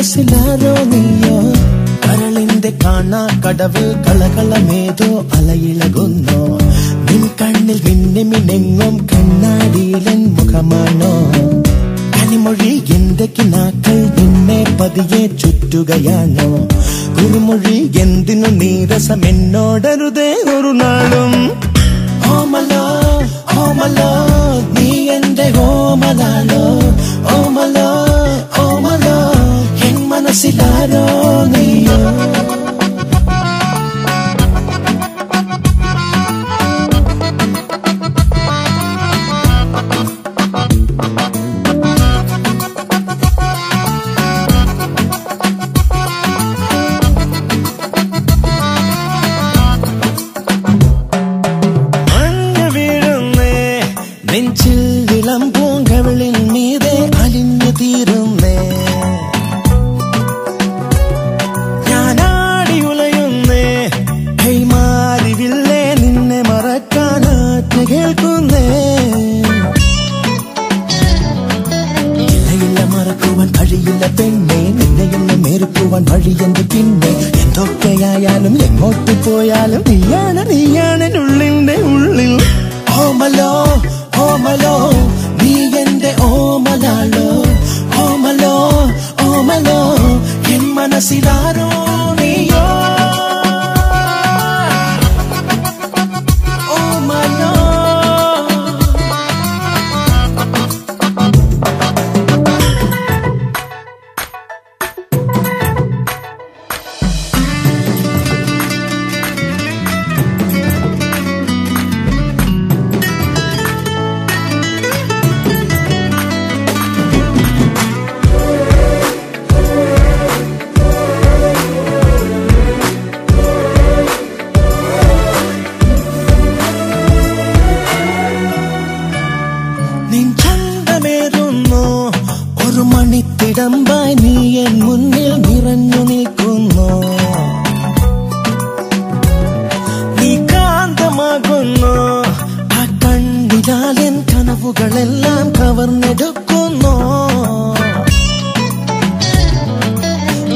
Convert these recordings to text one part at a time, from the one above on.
മനസ്സിലാരോ നീയോ? കരളിന്റെ കാണാ കടവിൽ കളകളമേതോ അലയിളകുന്നോ? നിൻ കണ്ണിൽ മിന്നിമിനെങ്ങും കണ്ണാടിയിലൻ മുഖമാണോ? കനിമൊഴി എന്റെ കിനാക്കൾ നിന്നെ പതിയെ ചുറ്റുകയാണോ? കുറുമൊഴി എന്തിനു നീരസം എന്നോടരുതേ ഒരു നാളും. ഓമലോ ഓമലോ നീ എന്റെ ഓമനാളോ നെഞ്ചിൽ ഇളം പൂങ്കവിളിൽ മീതെ അലിഞ്ഞു തീരുന്നേ. ഞാനാടി നിന്നെ കഴിയില്ല പിന്നെ? എന്തൊക്കെയായാലും എങ്ങോട്ട് പോയാലും നീയാണ് നീയാണ് ഉള്ളിൽ. എൻ മനസ്സിലാരോ നീയോ എൻ മുന്നിൽ നിറഞ്ഞു നിൽക്കുന്നു. നീ കാന്തമാകുന്നു ആ കണ്ണിലാൽ എൻ കനവുകളെല്ലാം കവർന്നെടുക്കുന്നു.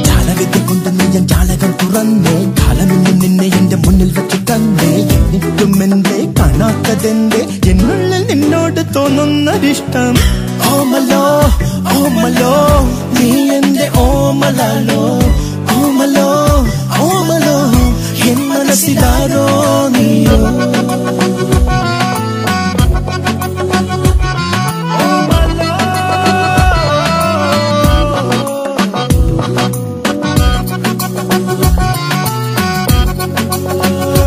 ജാലവിദ്യ കൊണ്ട് നീ ഞാൻ ജാലകം നിന്നെ എന്റെ മുന്നിൽ വെച്ച് തന്നേ. എന്നിട്ടും എന്റെ കാണാത്തതെന്റെ എന്നുള്ളിൽ നിന്നോട് തോന്നുന്നൊരിഷ്ടം. ഓമലോ omalo, niende omalalo, omalo, omalo, quien manasilado ni yo. Oh, oh, oh.